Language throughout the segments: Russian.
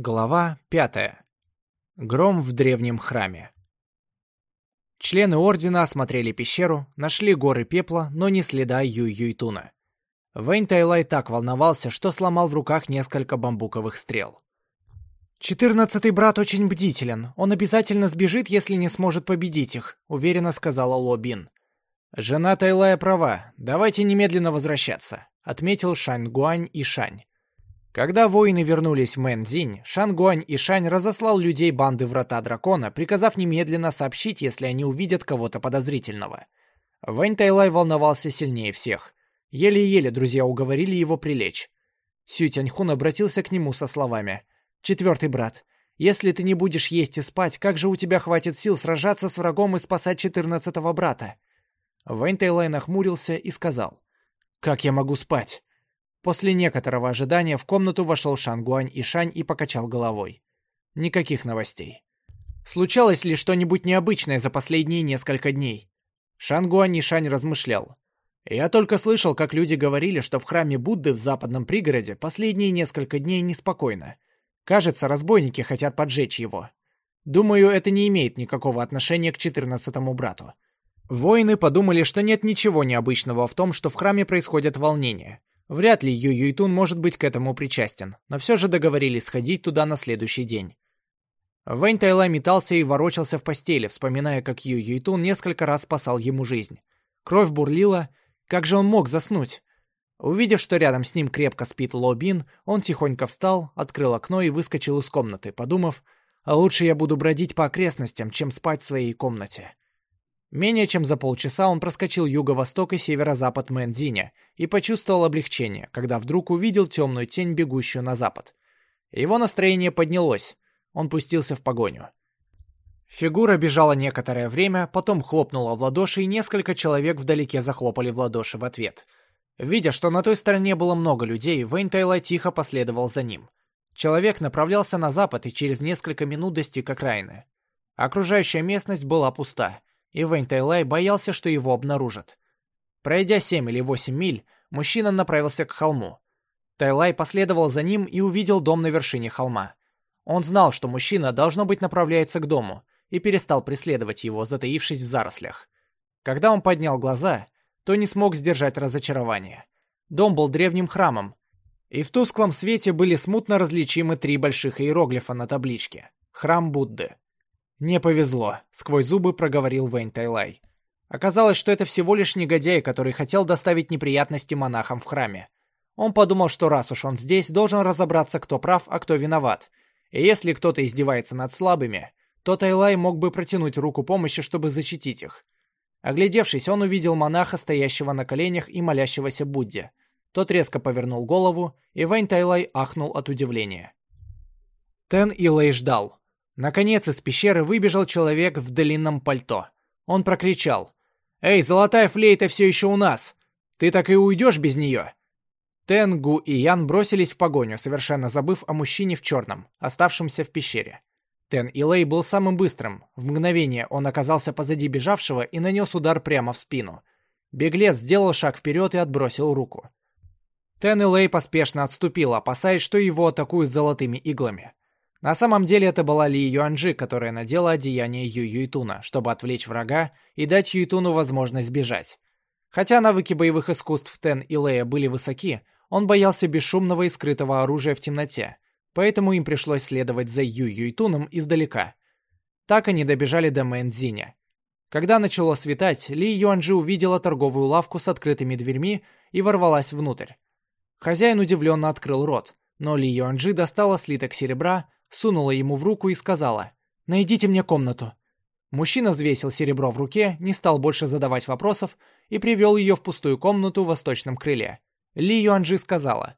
Глава пятая. Гром в древнем храме. Члены Ордена осмотрели пещеру, нашли горы пепла, но не следа Юй-Юйтуна. Вэнь Тайлай так волновался, что сломал в руках несколько бамбуковых стрел. «Четырнадцатый брат очень бдителен. Он обязательно сбежит, если не сможет победить их», — уверенно сказала Лобин. «Жена Тайлая права. Давайте немедленно возвращаться», — отметил Шань Гуань и Шань. Когда воины вернулись в Мэнзинь, Шангуань и Шань разослал людей банды Врата Дракона, приказав немедленно сообщить, если они увидят кого-то подозрительного. Вэнь Тайлай волновался сильнее всех. Еле-еле друзья уговорили его прилечь. Сю Тяньхун обратился к нему со словами. «Четвертый брат, если ты не будешь есть и спать, как же у тебя хватит сил сражаться с врагом и спасать четырнадцатого брата?» Вэнь Тайлай нахмурился и сказал. «Как я могу спать? После некоторого ожидания в комнату вошел Шангуань и Шань и покачал головой. Никаких новостей. Случалось ли что-нибудь необычное за последние несколько дней? Шангуань и Шань размышлял. Я только слышал, как люди говорили, что в храме Будды в западном пригороде последние несколько дней неспокойно. Кажется, разбойники хотят поджечь его. Думаю, это не имеет никакого отношения к четырнадцатому брату. Воины подумали, что нет ничего необычного в том, что в храме происходят волнения. Вряд ли Ю Юйтун может быть к этому причастен, но все же договорились сходить туда на следующий день. Вэнь Тайлай метался и ворочался в постели, вспоминая, как Ю Юйтун несколько раз спасал ему жизнь. Кровь бурлила. Как же он мог заснуть? Увидев, что рядом с ним крепко спит Ло Бин, он тихонько встал, открыл окно и выскочил из комнаты, подумав, «А лучше я буду бродить по окрестностям, чем спать в своей комнате». Менее чем за полчаса он проскочил юго-восток и северо-запад Мэнзиня и почувствовал облегчение, когда вдруг увидел темную тень, бегущую на запад. Его настроение поднялось. Он пустился в погоню. Фигура бежала некоторое время, потом хлопнула в ладоши, и несколько человек вдалеке захлопали в ладоши в ответ. Видя, что на той стороне было много людей, Вэнь Тайла тихо последовал за ним. Человек направлялся на запад и через несколько минут достиг окраины. Окружающая местность была пуста и Вэнь Тайлай боялся, что его обнаружат. Пройдя семь или восемь миль, мужчина направился к холму. Тайлай последовал за ним и увидел дом на вершине холма. Он знал, что мужчина, должно быть, направляется к дому, и перестал преследовать его, затаившись в зарослях. Когда он поднял глаза, то не смог сдержать разочарование. Дом был древним храмом, и в тусклом свете были смутно различимы три больших иероглифа на табличке. Храм Будды. «Не повезло», — сквозь зубы проговорил Вэнь Тайлай. Оказалось, что это всего лишь негодяй, который хотел доставить неприятности монахам в храме. Он подумал, что раз уж он здесь, должен разобраться, кто прав, а кто виноват. И если кто-то издевается над слабыми, то Тайлай мог бы протянуть руку помощи, чтобы защитить их. Оглядевшись, он увидел монаха, стоящего на коленях и молящегося Будде. Тот резко повернул голову, и Вэнь Тайлай ахнул от удивления. Тен Илэй ждал. Наконец из пещеры выбежал человек в длинном пальто. Он прокричал. «Эй, золотая флейта все еще у нас! Ты так и уйдешь без нее!» Тенгу и Ян бросились в погоню, совершенно забыв о мужчине в черном, оставшемся в пещере. Тен Илэй был самым быстрым. В мгновение он оказался позади бежавшего и нанес удар прямо в спину. Беглец сделал шаг вперед и отбросил руку. Тен Илэй поспешно отступил, опасаясь, что его атакуют золотыми иглами. На самом деле это была Ли Юанжи, которая надела одеяние Ю Юйтуна, чтобы отвлечь врага и дать Юйтуну возможность бежать. Хотя навыки боевых искусств Тен и Лея были высоки, он боялся бесшумного и скрытого оружия в темноте, поэтому им пришлось следовать за Ю Юйтуном издалека. Так они добежали до Мэнзиня. Когда начало светать, Ли Юанжи увидела торговую лавку с открытыми дверьми и ворвалась внутрь. Хозяин удивленно открыл рот, но Ли Юанжи достала слиток серебра, сунула ему в руку и сказала «Найдите мне комнату». Мужчина взвесил серебро в руке, не стал больше задавать вопросов и привел ее в пустую комнату в восточном крыле. Ли Юанджи сказала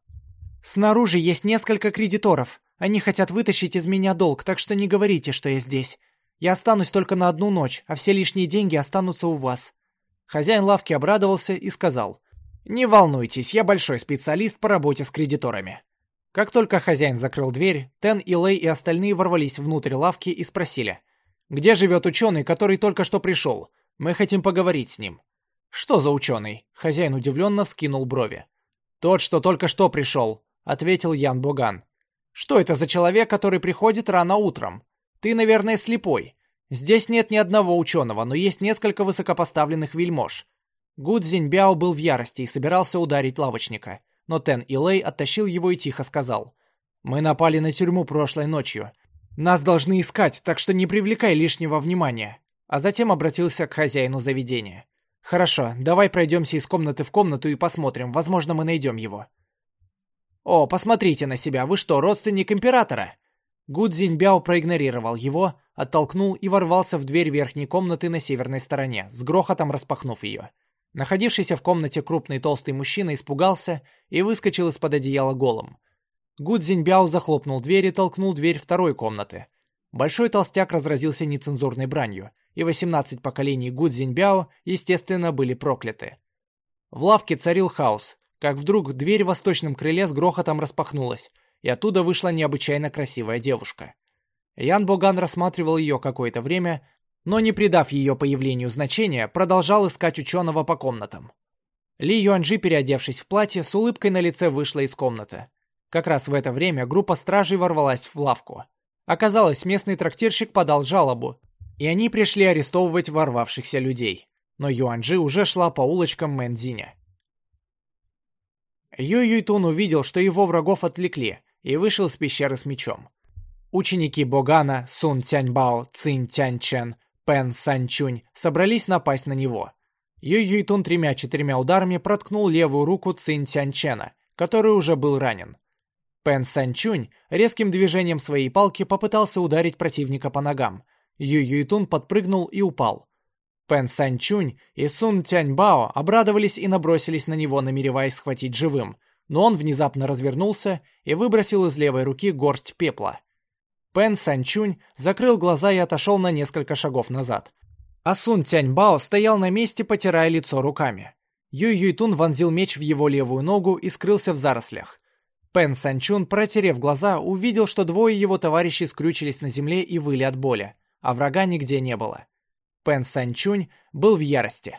«Снаружи есть несколько кредиторов. Они хотят вытащить из меня долг, так что не говорите, что я здесь. Я останусь только на одну ночь, а все лишние деньги останутся у вас». Хозяин лавки обрадовался и сказал «Не волнуйтесь, я большой специалист по работе с кредиторами». Как только хозяин закрыл дверь, Тен и Лэй и остальные ворвались внутрь лавки и спросили. «Где живет ученый, который только что пришел? Мы хотим поговорить с ним». «Что за ученый?» Хозяин удивленно вскинул брови. «Тот, что только что пришел», — ответил Ян Боган. Что это за человек, который приходит рано утром? Ты, наверное, слепой. Здесь нет ни одного ученого, но есть несколько высокопоставленных вельмож. Гуд Зиньбяо был в ярости и собирался ударить лавочника, но Тен Илэй оттащил его и тихо сказал. «Мы напали на тюрьму прошлой ночью. Нас должны искать, так что не привлекай лишнего внимания». А затем обратился к хозяину заведения. «Хорошо, давай пройдемся из комнаты в комнату и посмотрим, возможно, мы найдем его». «О, посмотрите на себя, вы что, родственник императора?» Гу Цзиньбяо проигнорировал его, оттолкнул и ворвался в дверь верхней комнаты на северной стороне, с грохотом распахнув ее. Находившийся в комнате крупный толстый мужчина испугался и выскочил из-под одеяла голым. Гу Цзиньбяо захлопнул дверь и толкнул дверь второй комнаты. Большой толстяк разразился нецензурной бранью, и 18 поколений Гу Цзиньбяо, естественно, были прокляты. В лавке царил хаос, как вдруг дверь в восточном крыле с грохотом распахнулась, и оттуда вышла необычайно красивая девушка. Ян Боган рассматривал ее какое-то время, но не придав ее появлению значения, продолжал искать ученого по комнатам. Ли Юанжи, переодевшись в платье, с улыбкой на лице вышла из комнаты. Как раз в это время группа стражей ворвалась в лавку. Оказалось, местный трактирщик подал жалобу, и они пришли арестовывать ворвавшихся людей. Но Юанжи уже шла по улочкам Мэнзиня. Ю Юйтун увидел, что его врагов отвлекли, и вышел из пещеры с мечом. Ученики Богана, Сун Тяньбао, Цин Тяньчен, Пен Санчунь собрались напасть на него. Ю Юйтун тремя-четырьмя ударами проткнул левую руку Цин Тяньчена, который уже был ранен. Пен Санчунь резким движением своей палки попытался ударить противника по ногам. Ю Юйтун подпрыгнул и упал. Пен Санчунь и Сун Тяньбао обрадовались и набросились на него, намереваясь схватить живым – но он внезапно развернулся и выбросил из левой руки горсть пепла. Пен Санчунь закрыл глаза и отошел на несколько шагов назад. А Сун Тяньбао стоял на месте, потирая лицо руками. Юй Юйтун вонзил меч в его левую ногу и скрылся в зарослях. Пен Санчун, протерев глаза, увидел, что двое его товарищей скрючились на земле и выли от боли, а врага нигде не было. Пен Санчунь был в ярости.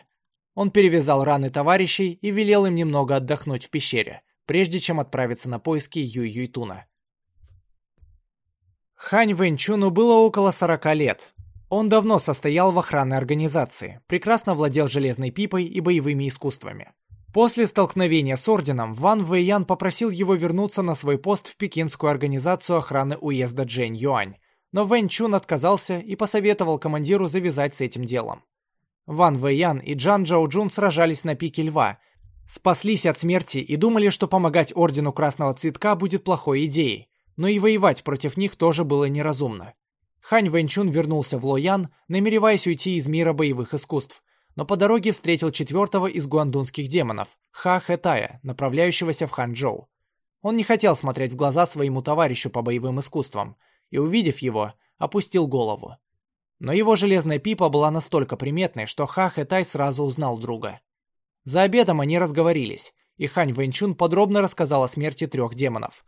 Он перевязал раны товарищей и велел им немного отдохнуть в пещере прежде чем отправиться на поиски Юй Юйтуна. Хань Вэньчуну было около 40 лет. Он давно состоял в охранной организации, прекрасно владел железной пипой и боевыми искусствами. После столкновения с орденом Ван Вэйян попросил его вернуться на свой пост в пекинскую организацию охраны уезда Джэнь Юань, но Вэнь Чун отказался и посоветовал командиру завязать с этим делом. Ван Вэйян и Джан Джао Джун сражались на пике льва – Спаслись от смерти и думали, что помогать Ордену Красного Цветка будет плохой идеей, но и воевать против них тоже было неразумно. Хань Вэньчун вернулся в Лоян, намереваясь уйти из мира боевых искусств, но по дороге встретил четвертого из гуандунских демонов, Ха Хэтая, направляющегося в Ханчжоу. Он не хотел смотреть в глаза своему товарищу по боевым искусствам, и, увидев его, опустил голову. Но его железная пипа была настолько приметной, что Ха Хэтай сразу узнал друга. За обедом они разговорились, и Хань Вэньчун подробно рассказал о смерти трех демонов.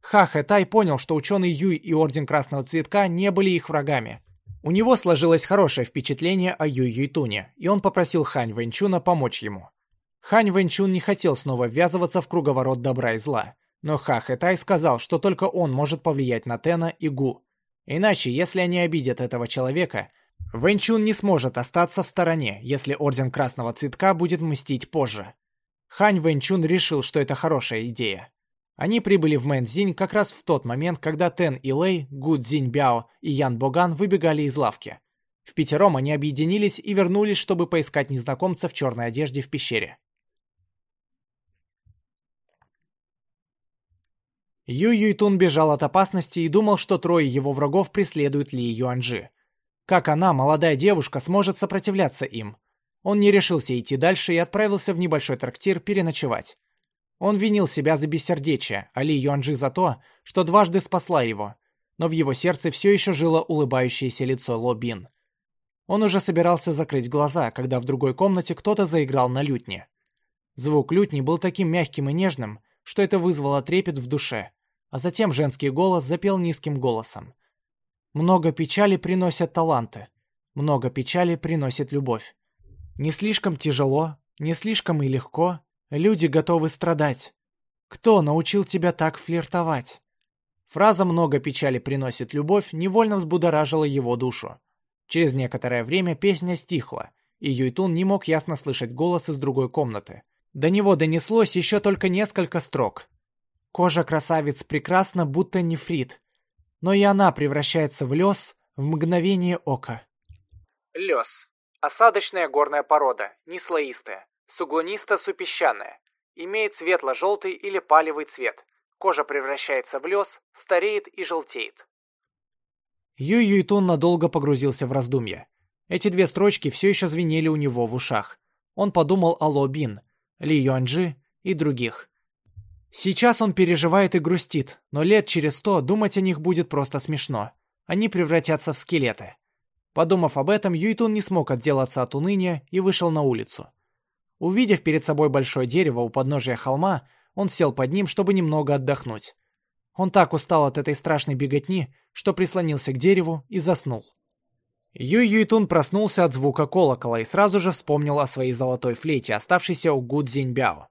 Ха Хэтай понял, что ученый Юй и Орден Красного Цветка не были их врагами. У него сложилось хорошее впечатление о Юй Юйтуне, и он попросил Хань Вэньчуна помочь ему. Хань Вэньчун не хотел снова ввязываться в круговорот добра и зла, но Ха Хэтай сказал, что только он может повлиять на Тена и Гу. Иначе, если они обидят этого человека, Вэньчун не сможет остаться в стороне, если Орден Красного Цветка будет мстить позже. Хань Вэньчун решил, что это хорошая идея. Они прибыли в Мэнзинь как раз в тот момент, когда Тен и Лэй, Гу Цзиньбяо и Ян Боган выбегали из лавки. В пятером они объединились и вернулись, чтобы поискать незнакомца в черной одежде в пещере. Ю Юйтун бежал от опасности и думал, что трое его врагов преследуют Ли Юанжи. Как она, молодая девушка, сможет сопротивляться им? Он не решился идти дальше и отправился в небольшой трактир переночевать. Он винил себя за бессердечие, а Ли Юанжи за то, что дважды спасла его. Но в его сердце все еще жило улыбающееся лицо Ло Бин. Он уже собирался закрыть глаза, когда в другой комнате кто-то заиграл на лютне. Звук лютни был таким мягким и нежным, что это вызвало трепет в душе, а затем женский голос запел низким голосом. Много печали приносят таланты. Много печали приносит любовь. Не слишком тяжело, не слишком и легко. Люди готовы страдать. Кто научил тебя так флиртовать? Фраза «много печали приносит любовь» невольно взбудоражила его душу. Через некоторое время песня стихла, и Юйтун не мог ясно слышать голос из другой комнаты. До него донеслось еще только несколько строк. Кожа красавиц прекрасна, будто нефрит, но и она превращается в лес в мгновение ока. Лес. Осадочная горная порода, неслоистая, суглунисто-супесчаная. Имеет светло-желтый или палевый цвет. Кожа превращается в лес, стареет и желтеет. Юй Юйтун надолго погрузился в раздумья. Эти две строчки все еще звенели у него в ушах. Он подумал о Ло Бин, Ли Юаньджи и других. Сейчас он переживает и грустит, но лет через сто думать о них будет просто смешно. Они превратятся в скелеты. Подумав об этом, Юйтун не смог отделаться от уныния и вышел на улицу. Увидев перед собой большое дерево у подножия холма, он сел под ним, чтобы немного отдохнуть. Он так устал от этой страшной беготни, что прислонился к дереву и заснул. Юй Юйтун проснулся от звука колокола и сразу же вспомнил о своей золотой флейте, оставшейся у Гу Цзиньбяо.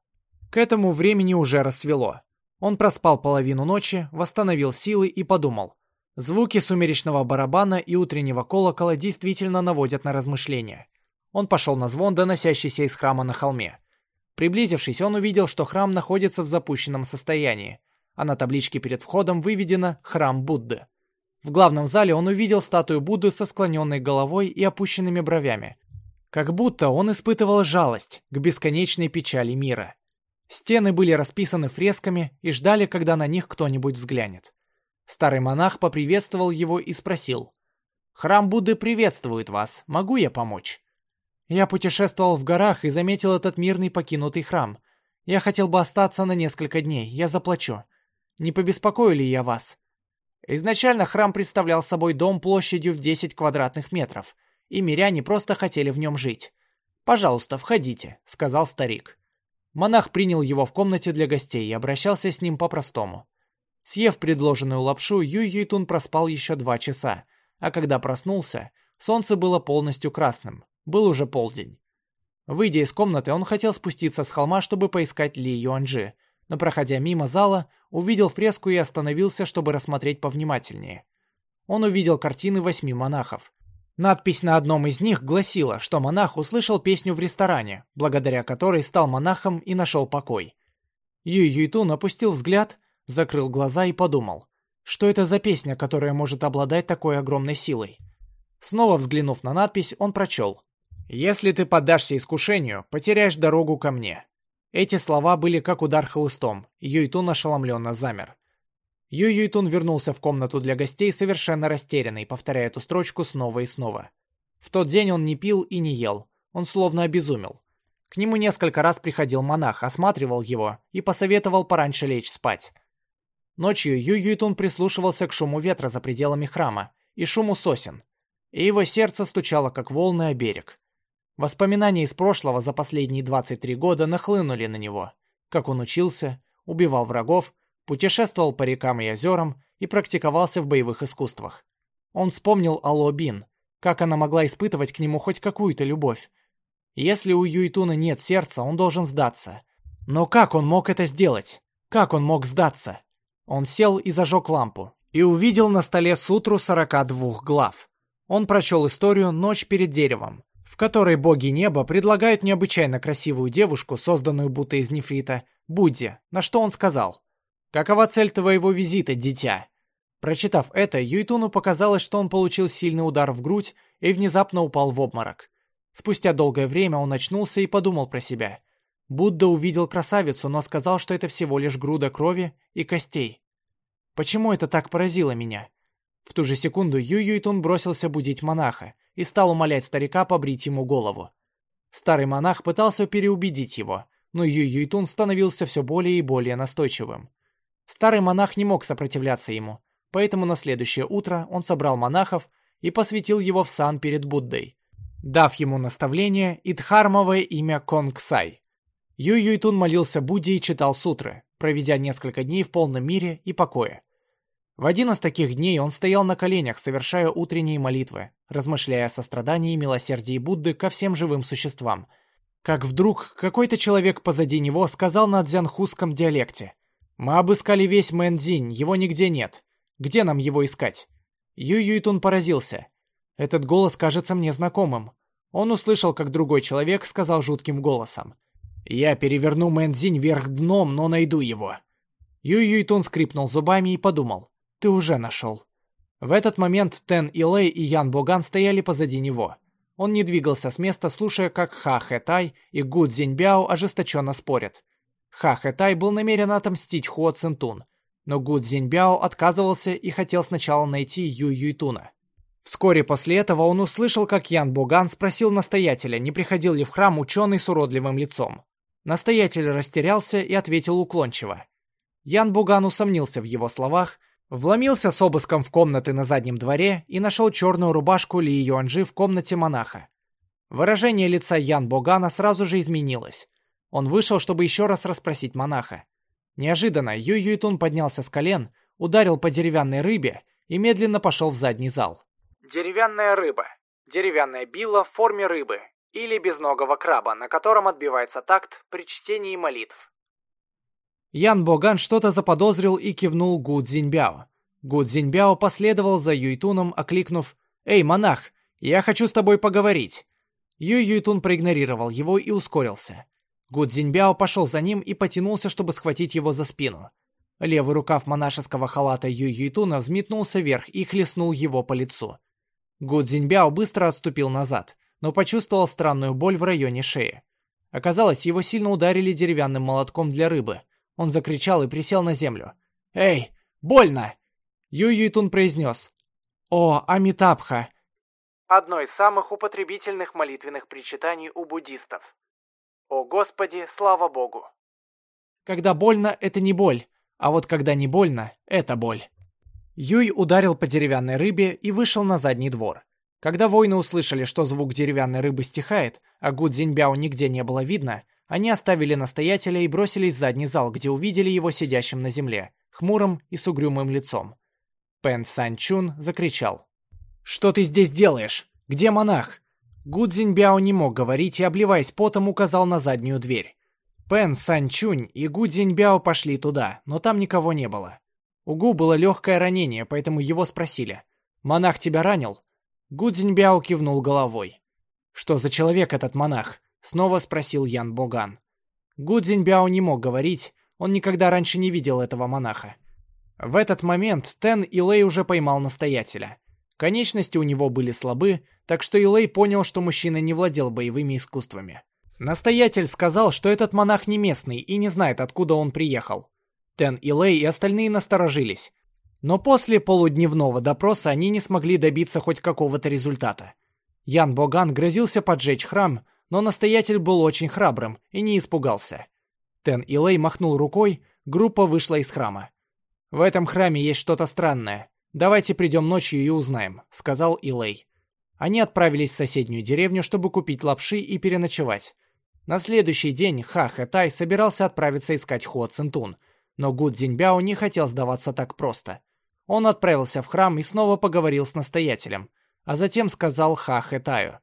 К этому времени уже рассвело. Он проспал половину ночи, восстановил силы и подумал. Звуки сумеречного барабана и утреннего колокола действительно наводят на размышления. Он пошел на звон, доносящийся из храма на холме. Приблизившись, он увидел, что храм находится в запущенном состоянии, а на табличке перед входом выведено «Храм Будды». В главном зале он увидел статую Будды со склоненной головой и опущенными бровями. Как будто он испытывал жалость к бесконечной печали мира. Стены были расписаны фресками и ждали, когда на них кто-нибудь взглянет. Старый монах поприветствовал его и спросил. «Храм Будды приветствует вас. Могу я помочь?» Я путешествовал в горах и заметил этот мирный покинутый храм. Я хотел бы остаться на несколько дней. Я заплачу. Не побеспокою ли я вас? Изначально храм представлял собой дом площадью в 10 квадратных метров, и миряне просто хотели в нем жить. «Пожалуйста, входите», — сказал старик. Монах принял его в комнате для гостей и обращался с ним по-простому. Съев предложенную лапшу, Юй Юйтун проспал еще два часа, а когда проснулся, солнце было полностью красным, был уже полдень. Выйдя из комнаты, он хотел спуститься с холма, чтобы поискать Ли Юанжи, но, проходя мимо зала, увидел фреску и остановился, чтобы рассмотреть повнимательнее. Он увидел картины восьми монахов. Надпись на одном из них гласила, что монах услышал песню в ресторане, благодаря которой стал монахом и нашел покой. Юй Юйтун опустил взгляд, закрыл глаза и подумал, что это за песня, которая может обладать такой огромной силой. Снова взглянув на надпись, он прочел. «Если ты поддашься искушению, потеряешь дорогу ко мне. Эти слова были как удар хлыстом, Юйтун ошеломленно замер. Юй Юйтун вернулся в комнату для гостей совершенно растерянный, повторяя эту строчку снова и снова. В тот день он не пил и не ел, он словно обезумел. К нему несколько раз приходил монах, осматривал его и посоветовал пораньше лечь спать. Ночью Юй Юйтун прислушивался к шуму ветра за пределами храма и шуму сосен, и его сердце стучало, как волны о берег. Воспоминания из прошлого за последние 23 года нахлынули на него. Как он учился, убивал врагов, путешествовал по рекам и озерам и практиковался в боевых искусствах. Он вспомнил Алло Бин, как она могла испытывать к нему хоть какую-то любовь. Если у Юйтуна нет сердца, он должен сдаться. Но как он мог это сделать? Как он мог сдаться? Он сел и зажег лампу и увидел на столе сутру 42 глав. Он прочел историю «Ночь перед деревом», в которой боги неба предлагают необычайно красивую девушку, созданную будто из нефрита, Будде, на что он сказал «Какова цель твоего визита, дитя?» Прочитав это, Юйтуну показалось, что он получил сильный удар в грудь и внезапно упал в обморок. Спустя долгое время он очнулся и подумал про себя. Будда увидел красавицу, но сказал, что это всего лишь груда крови и костей. Почему это так поразило меня? В ту же секунду Ю Юйтун бросился будить монаха, и стал умолять старика побрить ему голову. Старый монах пытался переубедить его, но Юй Юйтун становился все более и более настойчивым. Старый монах не мог сопротивляться ему, поэтому на следующее утро он собрал монахов и посвятил его в сан перед Буддой, дав ему наставление и дхармовое имя Конгсай. Юй Юйтун молился Будде и читал сутры, проведя несколько дней в полном мире и покое. В один из таких дней он стоял на коленях, совершая утренние молитвы, размышляя о сострадании и милосердии Будды ко всем живым существам. Как вдруг какой-то человек позади него сказал на дзянхузском диалекте. «Мы обыскали весь Мэнзинь, его нигде нет. Где нам его искать?» Ю Юйтун поразился. Этот голос кажется мне знакомым. Он услышал, как другой человек сказал жутким голосом. «Я переверну Мэнзинь вверх дном, но найду его». Ю Юйтун скрипнул зубами и подумал. «Ты уже нашел». В этот момент Тен Илэй и Ян Боган стояли позади него. Он не двигался с места, слушая, как Ха Хэ Тай и Гу Цзиньбяо ожесточенно спорят. Ха Хэ Тай был намерен отомстить Хуо Цинтун, но Гу Цзиньбяо отказывался и хотел сначала найти Ю Юйтуна. Вскоре после этого он услышал, как Ян Боган спросил настоятеля, не приходил ли в храм ученый с уродливым лицом. Настоятель растерялся и ответил уклончиво. Ян Буган усомнился в его словах, вломился с обыском в комнаты на заднем дворе и нашел черную рубашку Ли Юанжи в комнате монаха. Выражение лица Ян Богана сразу же изменилось. Он вышел, чтобы еще раз расспросить монаха. Неожиданно Юй Юйтун поднялся с колен, ударил по деревянной рыбе и медленно пошел в задний зал. Деревянная рыба. Деревянная била в форме рыбы или безногого краба, на котором отбивается такт при чтении молитв. Ян Боган что-то заподозрил и кивнул Гу Цзиньбяо. Гу Цзиньбяо последовал за Юйтуном, окликнув «Эй, монах, я хочу с тобой поговорить». Юй Юйтун проигнорировал его и ускорился. Гу Цзиньбяо пошел за ним и потянулся, чтобы схватить его за спину. Левый рукав монашеского халата Юй Юйтуна взметнулся вверх и хлестнул его по лицу. Гу Цзиньбяо быстро отступил назад, но почувствовал странную боль в районе шеи. Оказалось, его сильно ударили деревянным молотком для рыбы. Он закричал и присел на землю. «Эй, больно!» Ю Юйтун произнес. «О, Амитабха!» Одно из самых употребительных молитвенных причитаний у буддистов. «О Господи, слава Богу!» Когда больно, это не боль, а вот когда не больно, это боль. Юй ударил по деревянной рыбе и вышел на задний двор. Когда воины услышали, что звук деревянной рыбы стихает, а Гу Цзиньбяо нигде не было видно, они оставили настоятеля и бросились в задний зал, где увидели его сидящим на земле, хмурым и с угрюмым лицом. Пен Сан Чун закричал. «Что ты здесь делаешь? Где монах?» Гу Цзиньбяо не мог говорить и, обливаясь потом, указал на заднюю дверь. Пен Сан Чунь и Гу Цзиньбяо пошли туда, но там никого не было. У Гу было легкое ранение, поэтому его спросили. «Монах тебя ранил?» Гу Цзиньбяо кивнул головой. «Что за человек этот монах?» Снова спросил Ян Боган. Гу Цзиньбяо не мог говорить, он никогда раньше не видел этого монаха. В этот момент Тен Илэй уже поймал настоятеля. Конечности у него были слабы, так что Илэй понял, что мужчина не владел боевыми искусствами. Настоятель сказал, что этот монах не местный и не знает, откуда он приехал. Тен и Лэй и остальные насторожились. Но после полудневного допроса они не смогли добиться хоть какого-то результата. Ян Боган грозился поджечь храм, но настоятель был очень храбрым и не испугался. Тен и Лэй махнул рукой, группа вышла из храма. «В этом храме есть что-то странное. Давайте придем ночью и узнаем», — сказал Илэй. Они отправились в соседнюю деревню, чтобы купить лапши и переночевать. На следующий день Ха Хэтай собирался отправиться искать Хуо Цинтун — но Гу Цзиньбяо не хотел сдаваться так просто. Он отправился в храм и снова поговорил с настоятелем, а затем сказал Ха Хэтаю,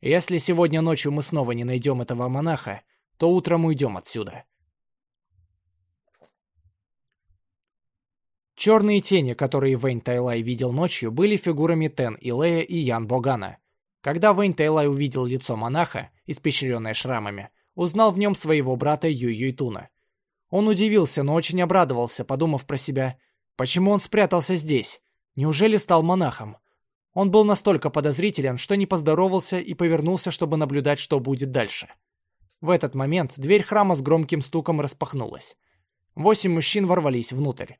«Если сегодня ночью мы снова не найдем этого монаха, то утром уйдем отсюда». Черные тени, которые Вэнь Тайлай видел ночью, были фигурами Тен Илея и Ян Богана. Когда Вэнь Тайлай увидел лицо монаха, испещренное шрамами, узнал в нем своего брата Юй Юйтуна – он удивился, но очень обрадовался, подумав про себя, почему он спрятался здесь? Неужели стал монахом? Он был настолько подозрителен, что не поздоровался и повернулся, чтобы наблюдать, что будет дальше. В этот момент дверь храма с громким стуком распахнулась. Восемь мужчин ворвались внутрь.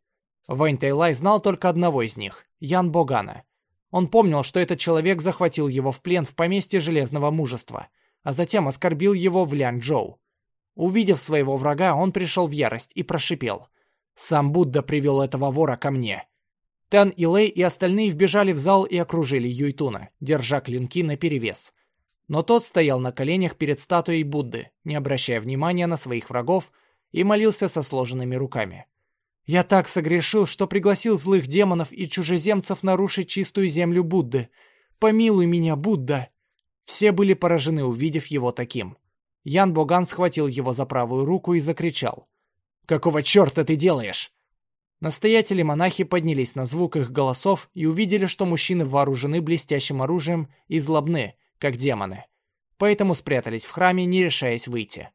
Вэнь Тэйлай знал только одного из них — Ян Богана. Он помнил, что этот человек захватил его в плен в поместье Железного Мужества, а затем оскорбил его в Лянчжоу. Увидев своего врага, он пришел в ярость и прошипел. «Сам Будда привел этого вора ко мне». Тан и Лэй и остальные вбежали в зал и окружили Юйтуна, держа клинки наперевес. Но тот стоял на коленях перед статуей Будды, не обращая внимания на своих врагов, и молился со сложенными руками. «Я так согрешил, что пригласил злых демонов и чужеземцев нарушить чистую землю Будды. Помилуй меня, Будда!» Все были поражены, увидев его таким. Ян Боган схватил его за правую руку и закричал. «Какого черта ты делаешь?» Настоятели-монахи поднялись на звук их голосов и увидели, что мужчины вооружены блестящим оружием и злобны, как демоны. Поэтому спрятались в храме, не решаясь выйти.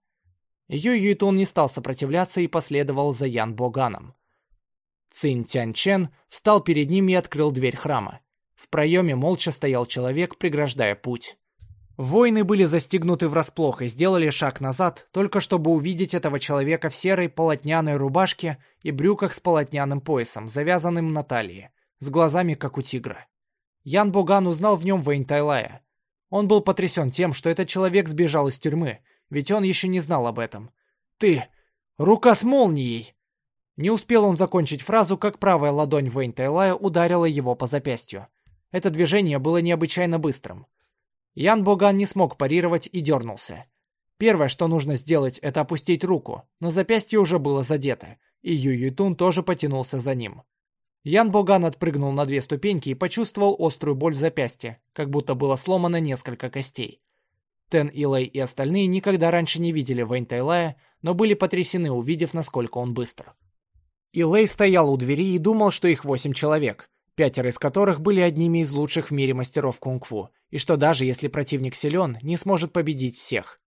Юй Юйтун не стал сопротивляться и последовал за Ян Боганом. Цинь Тянь Чен встал перед ним и открыл дверь храма. В проеме молча стоял человек, преграждая путь. Воины были застигнуты врасплох и сделали шаг назад, только чтобы увидеть этого человека в серой полотняной рубашке и брюках с полотняным поясом, завязанным на талии, с глазами, как у тигра. Ян Боган узнал в нем Вейн Тайлая. Он был потрясен тем, что этот человек сбежал из тюрьмы, ведь он еще не знал об этом. «Ты! Рука с молнией!» Не успел он закончить фразу, как правая ладонь Вейн Тайлая ударила его по запястью. Это движение было необычайно быстрым. Ян Боган не смог парировать и дернулся. Первое, что нужно сделать, это опустить руку, но запястье уже было задето, и Ю Ютун тоже потянулся за ним. Ян Боган отпрыгнул на две ступеньки и почувствовал острую боль в запястье, как будто было сломано несколько костей. Тен Илэй и остальные никогда раньше не видели Вэнь Тайлая, но были потрясены, увидев, насколько он быстр. Илэй стоял у двери и думал, что их восемь человек, пятеро из которых были одними из лучших в мире мастеров кунг-фу, и что даже если противник силен, не сможет победить всех.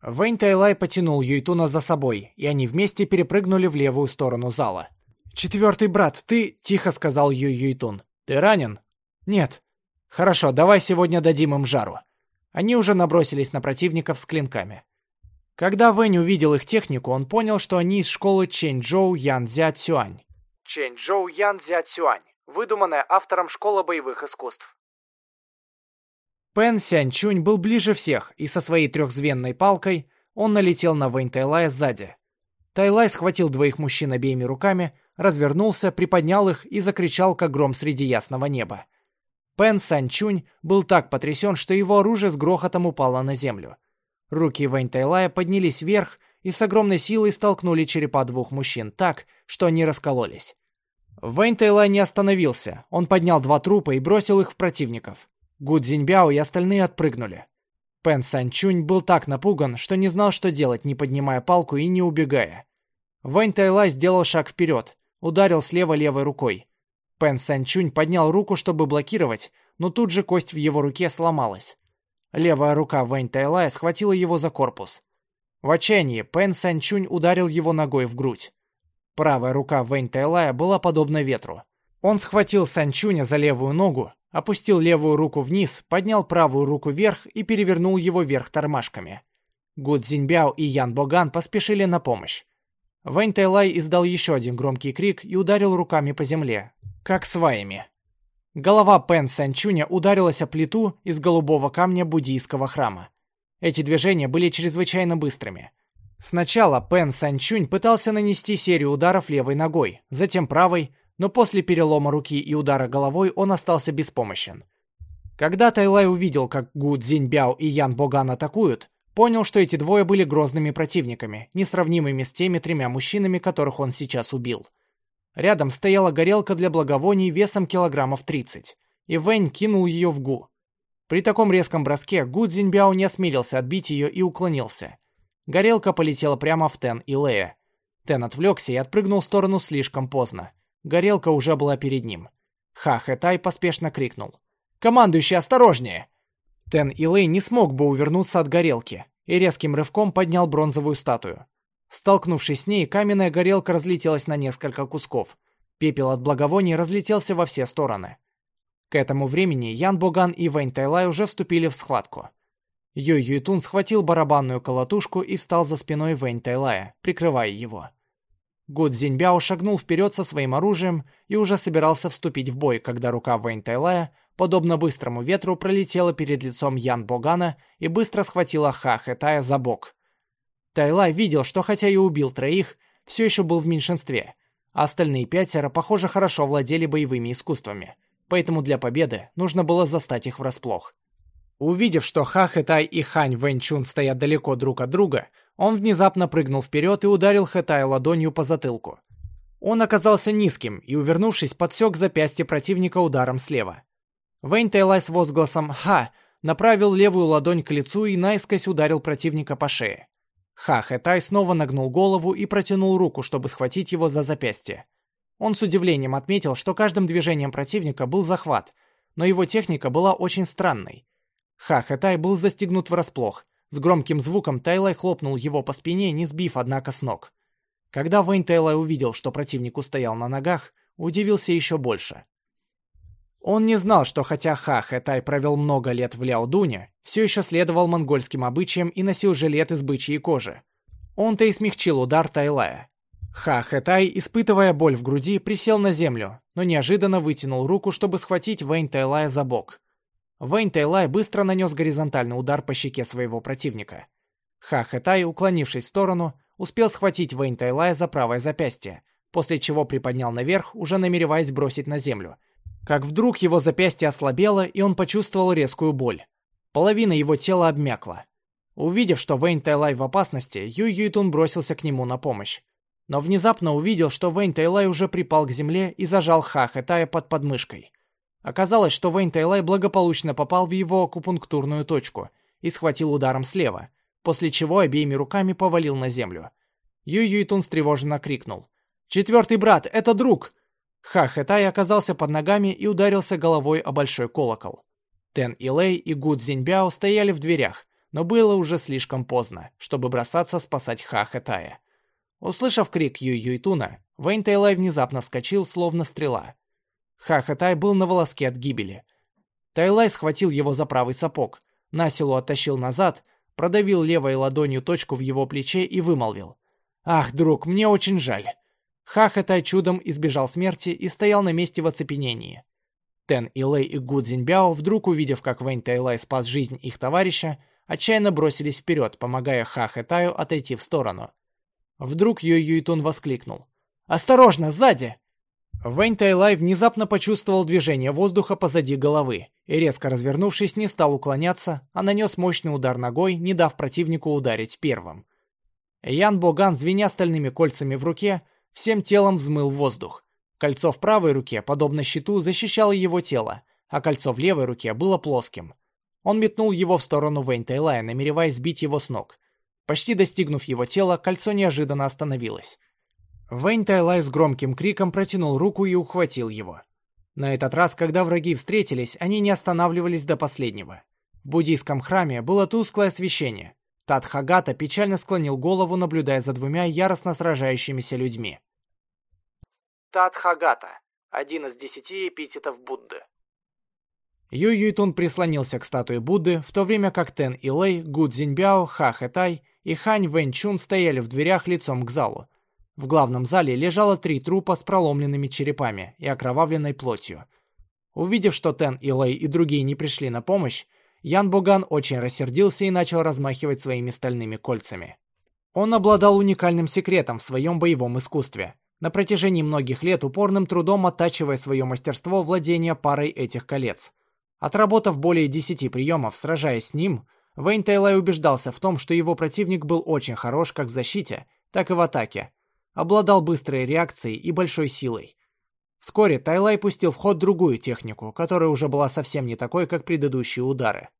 Вэнь Тайлай потянул Юйтуна за собой, и они вместе перепрыгнули в левую сторону зала. «Четвертый брат, ты...» — тихо сказал Юй Юйтун. «Ты ранен?» «Нет». «Хорошо, давай сегодня дадим им жару». Они уже набросились на противников с клинками. Когда Вэнь увидел их технику, он понял, что они из школы Чэньчжоу Янзя Цюань. Чэньчжоу Янзя Цюань выдуманная автором школа боевых искусств. Пен Сянчунь был ближе всех, и со своей трехзвенной палкой он налетел на Вэнь Тайлая сзади. Тайлай схватил двоих мужчин обеими руками, развернулся, приподнял их и закричал, как гром среди ясного неба. Пен Санчунь был так потрясен, что его оружие с грохотом упало на землю. Руки Вэнь Тайлая поднялись вверх и с огромной силой столкнули черепа двух мужчин так, что они раскололись. Вэнь Тэйлай не остановился. Он поднял два трупа и бросил их в противников. Гу Цзиньбяо и остальные отпрыгнули. Пен Санчунь был так напуган, что не знал, что делать, не поднимая палку и не убегая. Вэнь Тайлай сделал шаг вперед, ударил слева левой рукой. Пен Санчунь поднял руку, чтобы блокировать, но тут же кость в его руке сломалась. Левая рука Вэнь Тайлая схватила его за корпус. В отчаянии Пен Санчунь ударил его ногой в грудь. Правая рука Вэнь Тайлая была подобна ветру. Он схватил Санчуня за левую ногу, опустил левую руку вниз, поднял правую руку вверх и перевернул его вверх тормашками. Гу Цзиньбяо и Ян Боган поспешили на помощь. Вэнь Тайлай издал еще один громкий крик и ударил руками по земле, как сваями. Голова Пен Санчуня ударилась о плиту из голубого камня буддийского храма. Эти движения были чрезвычайно быстрыми. Сначала Пен Санчунь пытался нанести серию ударов левой ногой, затем правой, но после перелома руки и удара головой он остался беспомощен. Когда Тайлай увидел, как Гу Цзиньбяо и Ян Боган атакуют, понял, что эти двое были грозными противниками, несравнимыми с теми тремя мужчинами, которых он сейчас убил. Рядом стояла горелка для благовоний весом килограммов 30, и Вэнь кинул ее в Гу. При таком резком броске Гу Цзиньбяо не осмелился отбить ее и уклонился – Горелка полетела прямо в Тен и Лея. Тен отвлекся и отпрыгнул в сторону слишком поздно. Горелка уже была перед ним. Ха Хэтай поспешно крикнул. «Командующий, осторожнее!» Тен и Лэй не смог бы увернуться от горелки и резким рывком поднял бронзовую статую. Столкнувшись с ней, каменная горелка разлетелась на несколько кусков. Пепел от благовоний разлетелся во все стороны. К этому времени Ян Боган и Вэнь Тайлай уже вступили в схватку. Юй Юйтун схватил барабанную колотушку и встал за спиной Вэнь Тайлая, прикрывая его. Гу Цзиньбяо шагнул вперед со своим оружием и уже собирался вступить в бой, когда рука Вэнь Тайлая, подобно быстрому ветру, пролетела перед лицом Ян Богана и быстро схватила Ха Хэтая за бок. Тайлай видел, что хотя и убил троих, все еще был в меньшинстве, а остальные пятеро, похоже, хорошо владели боевыми искусствами, поэтому для победы нужно было застать их врасплох. Увидев, что Ха Хэтай и Хань Вэньчун стоят далеко друг от друга, он внезапно прыгнул вперед и ударил Хэтая ладонью по затылку. Он оказался низким и, увернувшись, подсек запястье противника ударом слева. Вэнь Тайлай с возгласом «Ха!» направил левую ладонь к лицу и наискось ударил противника по шее. Ха Хэтай снова нагнул голову и протянул руку, чтобы схватить его за запястье. Он с удивлением отметил, что каждым движением противника был захват, но его техника была очень странной. Ха Хэтай был застегнут врасплох. С громким звуком Тайлай хлопнул его по спине, не сбив, однако, с ног. Когда Вейн Тайлай увидел, что противник устоял на ногах, удивился еще больше. Он не знал, что хотя Ха Хэтай провел много лет в Ляодуне, все еще следовал монгольским обычаям и носил жилет из бычьей кожи. Он-то и смягчил удар Тайлая. Ха Хэтай, испытывая боль в груди, присел на землю, но неожиданно вытянул руку, чтобы схватить Вейн Тайлая за бок. Вейн Тайлай быстро нанес горизонтальный удар по щеке своего противника. Ха Хэтай, уклонившись в сторону, успел схватить Вейн Тайлая за правое запястье, после чего приподнял наверх, уже намереваясь бросить на землю. Как вдруг его запястье ослабело, и он почувствовал резкую боль. Половина его тела обмякла. Увидев, что Вейн Тайлай в опасности, Юй Юйтун бросился к нему на помощь но внезапно увидел, что Вейн Тайлай уже припал к земле и зажал Ха Хэтая под подмышкой. Оказалось, что Вейн Тайлай благополучно попал в его акупунктурную точку и схватил ударом слева, после чего обеими руками повалил на землю. Юй Юйтун встревоженно крикнул. «Четвертый брат, это друг!» Ха Хэтай оказался под ногами и ударился головой о большой колокол. Тен Илэй и Гуд Зиньбяо стояли в дверях, но было уже слишком поздно, чтобы бросаться спасать Ха Хэтая. Услышав крик Юй Юйтуна, Вейн Тайлай внезапно вскочил, словно стрела. Хахатай был на волоске от гибели. Тайлай схватил его за правый сапог, насилу оттащил назад, продавил левой ладонью точку в его плече и вымолвил. «Ах, друг, мне очень жаль». Хахатай чудом избежал смерти и стоял на месте в оцепенении. Тен Илэй и Гу Цзиньбяо, вдруг увидев, как Вэнь Тайлай спас жизнь их товарища, отчаянно бросились вперед, помогая Ха Хэтаю отойти в сторону. Вдруг Юй Юйтун воскликнул. «Осторожно, сзади!» Вэнь Тайлай внезапно почувствовал движение воздуха позади головы и, резко развернувшись, не стал уклоняться, а нанес мощный удар ногой, не дав противнику ударить первым. Ян Боган, звеня стальными кольцами в руке, всем телом взмыл воздух. Кольцо в правой руке, подобно щиту, защищало его тело, а кольцо в левой руке было плоским. Он метнул его в сторону Вэнь Тайлая, намереваясь сбить его с ног. Почти достигнув его тела, кольцо неожиданно остановилось. Вэнь Тайлай с громким криком протянул руку и ухватил его. На этот раз, когда враги встретились, они не останавливались до последнего. В буддийском храме было тусклое освещение. Тадхагата печально склонил голову, наблюдая за двумя яростно сражающимися людьми. Тадхагата – один из десяти эпитетов Будды. Юй Юйтун прислонился к статуе Будды, в то время как Тен Илэй, Гу Цзиньбяо, Ха Хэтай и Хань Вэньчун стояли в дверях лицом к залу. В главном зале лежало три трупа с проломленными черепами и окровавленной плотью. Увидев, что Тен и Лэй и другие не пришли на помощь, Ян Боган очень рассердился и начал размахивать своими стальными кольцами. Он обладал уникальным секретом в своем боевом искусстве, на протяжении многих лет упорным трудом оттачивая свое мастерство владения парой этих колец. Отработав более десяти приемов, сражаясь с ним, Вейн Тайлай убеждался в том, что его противник был очень хорош как в защите, так и в атаке. Обладал быстрой реакцией и большой силой. Вскоре Тайлай пустил в ход другую технику, которая уже была совсем не такой, как предыдущие удары.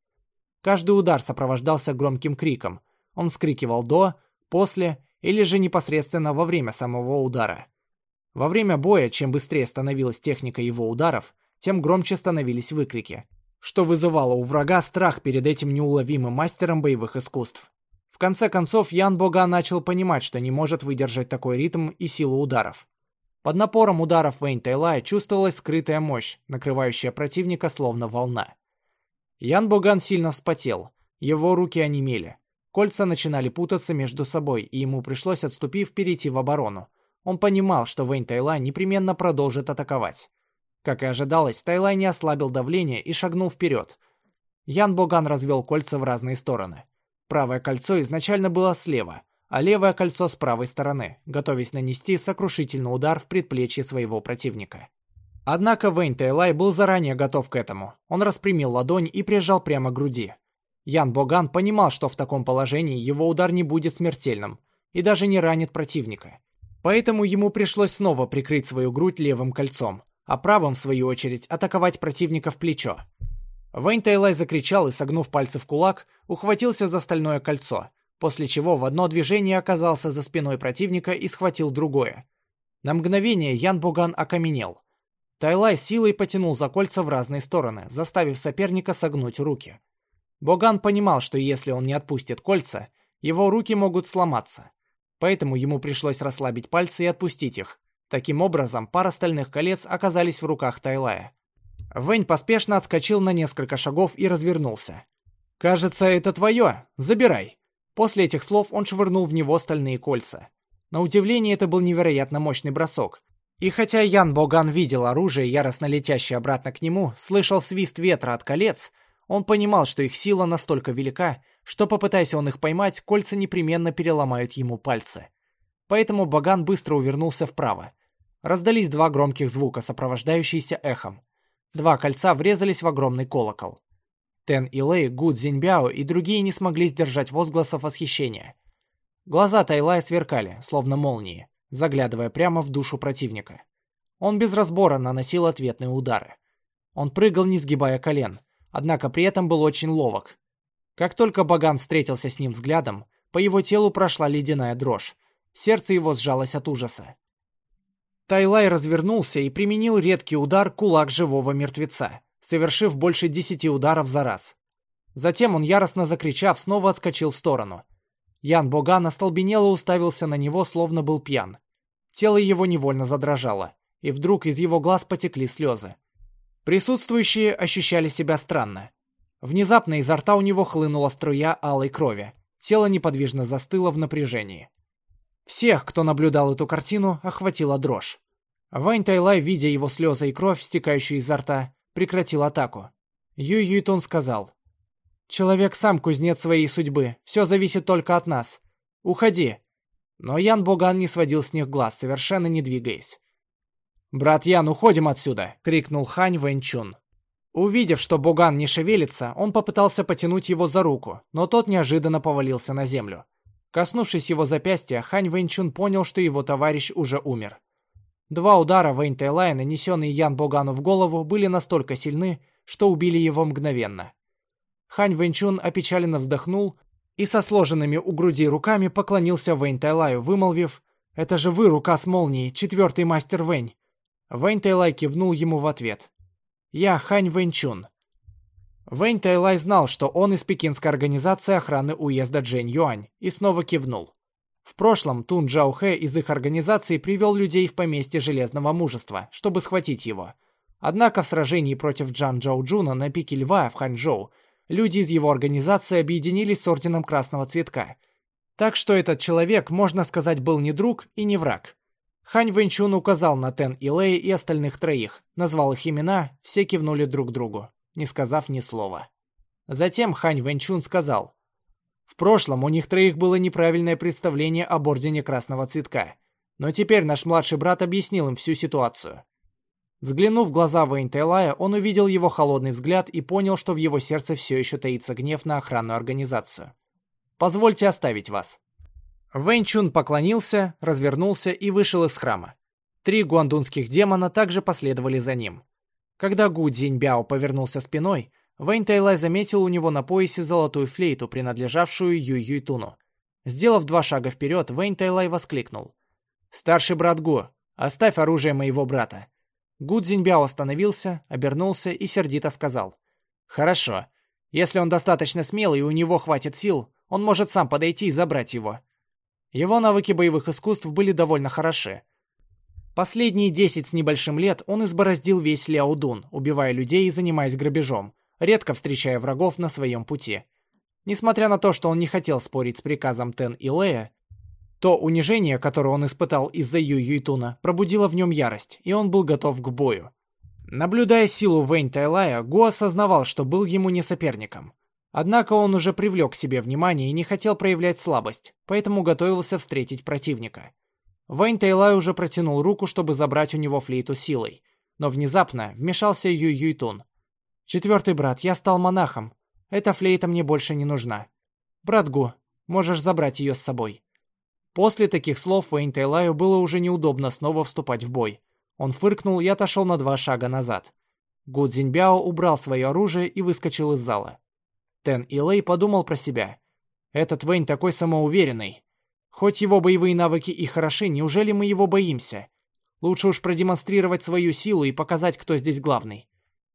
Каждый удар сопровождался громким криком. Он вскрикивал до, после или же непосредственно во время самого удара. Во время боя, чем быстрее становилась техника его ударов, тем громче становились выкрики что вызывало у врага страх перед этим неуловимым мастером боевых искусств. В конце концов, Ян Бога начал понимать, что не может выдержать такой ритм и силу ударов. Под напором ударов Вейн Тайлая чувствовалась скрытая мощь, накрывающая противника словно волна. Ян Боган сильно вспотел, его руки онемели. Кольца начинали путаться между собой, и ему пришлось, отступив, перейти в оборону. Он понимал, что Вейн Тайлай непременно продолжит атаковать. Как и ожидалось, Тайлай не ослабил давление и шагнул вперед. Ян Боган развел кольца в разные стороны. Правое кольцо изначально было слева, а левое кольцо с правой стороны, готовясь нанести сокрушительный удар в предплечье своего противника. Однако Вейн Тайлай был заранее готов к этому. Он распрямил ладонь и прижал прямо к груди. Ян Боган понимал, что в таком положении его удар не будет смертельным и даже не ранит противника. Поэтому ему пришлось снова прикрыть свою грудь левым кольцом а правым, в свою очередь, атаковать противника в плечо. Вейн Тайлай закричал и, согнув пальцы в кулак, ухватился за стальное кольцо, после чего в одно движение оказался за спиной противника и схватил другое. На мгновение Ян Боган окаменел. Тайлай силой потянул за кольца в разные стороны, заставив соперника согнуть руки. Боган понимал, что если он не отпустит кольца, его руки могут сломаться. Поэтому ему пришлось расслабить пальцы и отпустить их. Таким образом, пара стальных колец оказались в руках Тайлая. Вэнь поспешно отскочил на несколько шагов и развернулся. «Кажется, это твое. Забирай». После этих слов он швырнул в него стальные кольца. На удивление, это был невероятно мощный бросок. И хотя Ян Боган видел оружие, яростно летящее обратно к нему, слышал свист ветра от колец, он понимал, что их сила настолько велика, что, попытаясь он их поймать, кольца непременно переломают ему пальцы. Поэтому Баган быстро увернулся вправо. Раздались два громких звука, сопровождающиеся эхом. Два кольца врезались в огромный колокол. Тен Илэй, Гу Цзиньбяо и другие не смогли сдержать возгласов восхищения. Глаза Тайлая сверкали, словно молнии, заглядывая прямо в душу противника. Он без разбора наносил ответные удары. Он прыгал, не сгибая колен, однако при этом был очень ловок. Как только Баган встретился с ним взглядом, по его телу прошла ледяная дрожь. Сердце его сжалось от ужаса. Тайлай развернулся и применил редкий удар кулак живого мертвеца совершив больше десяти ударов за раз. Затем он, яростно закричав, снова отскочил в сторону. Ян Боган остолбенело уставился на него, словно был пьян. Тело его невольно задрожало, и вдруг из его глаз потекли слезы. Присутствующие ощущали себя странно. Внезапно изо рта у него хлынула струя алой крови. Тело неподвижно застыло в напряжении. Всех, кто наблюдал эту картину, охватила дрожь. Вань Тайлай, видя его слезы и кровь, стекающую изо рта, прекратил атаку. Юй Юйтун сказал. «Человек сам кузнец своей судьбы. Все зависит только от нас. Уходи». Но Ян Боган не сводил с них глаз, совершенно не двигаясь. «Брат Ян, уходим отсюда!» — крикнул Хань Вэньчун. Увидев, что Боган не шевелится, он попытался потянуть его за руку, но тот неожиданно повалился на землю. Коснувшись его запястья, Хань Вэньчун понял, что его товарищ уже умер. Два удара Вейн Тайлая, нанесенные Ян Богану в голову, были настолько сильны, что убили его мгновенно. Хань Вэньчун опечаленно вздохнул и со сложенными у груди руками поклонился Вейн Тайлаю, вымолвив «Это же вы, рука с молнией, четвертый мастер Вэнь!» Вэнь Тайлай кивнул ему в ответ. «Я Хань Вэньчун». Вэнь Тайлай знал, что он из пекинской организации охраны уезда Джэнь Юань, и снова кивнул. В прошлом Тун Джаухэ из их организации привел людей в поместье Железного Мужества, чтобы схватить его. Однако в сражении против Джан Джоу на пике Льва в Ханчжоу люди из его организации объединились с Орденом Красного Цветка. Так что этот человек, можно сказать, был не друг и не враг. Хань Вэньчун указал на Тен Илэй и остальных троих, назвал их имена, все кивнули друг другу, не сказав ни слова. Затем Хань Вэньчун сказал, в прошлом у них троих было неправильное представление об Ордене Красного Цветка. Но теперь наш младший брат объяснил им всю ситуацию. Взглянув в глаза Вейн Тайлая, он увидел его холодный взгляд и понял, что в его сердце все еще таится гнев на охранную организацию. «Позвольте оставить вас». Вэнь Чун поклонился, развернулся и вышел из храма. Три гуандунских демона также последовали за ним. Когда Гу Цзиньбяо повернулся спиной, Вэнь Тайлай заметил у него на поясе золотую флейту, принадлежавшую Юй Юйтуну. Сделав два шага вперед, Вэнь Тайлай воскликнул. «Старший брат Гу, оставь оружие моего брата». Гу Цзиньбяо остановился, обернулся и сердито сказал. «Хорошо. Если он достаточно смелый и у него хватит сил, он может сам подойти и забрать его». Его навыки боевых искусств были довольно хороши. Последние десять с небольшим лет он избороздил весь Ляодун, убивая людей и занимаясь грабежом, редко встречая врагов на своем пути. Несмотря на то, что он не хотел спорить с приказом Тен и Лея, то унижение, которое он испытал из-за Ю Юйтуна, пробудило в нем ярость, и он был готов к бою. Наблюдая силу Вэнь Тайлая, Гу осознавал, что был ему не соперником. Однако он уже привлек к себе внимание и не хотел проявлять слабость, поэтому готовился встретить противника. Вэнь Тайлай уже протянул руку, чтобы забрать у него флейту силой, но внезапно вмешался Ю Юйтун, Четвертый брат, я стал монахом. Эта флейта мне больше не нужна. Брат Гу, можешь забрать ее с собой. После таких слов Вэйн Тайлаю было уже неудобно снова вступать в бой. Он фыркнул и отошел на два шага назад. Гу Цзиньбяо убрал свое оружие и выскочил из зала. Тен Илэй подумал про себя. Этот Вэйн такой самоуверенный. Хоть его боевые навыки и хороши, неужели мы его боимся? Лучше уж продемонстрировать свою силу и показать, кто здесь главный.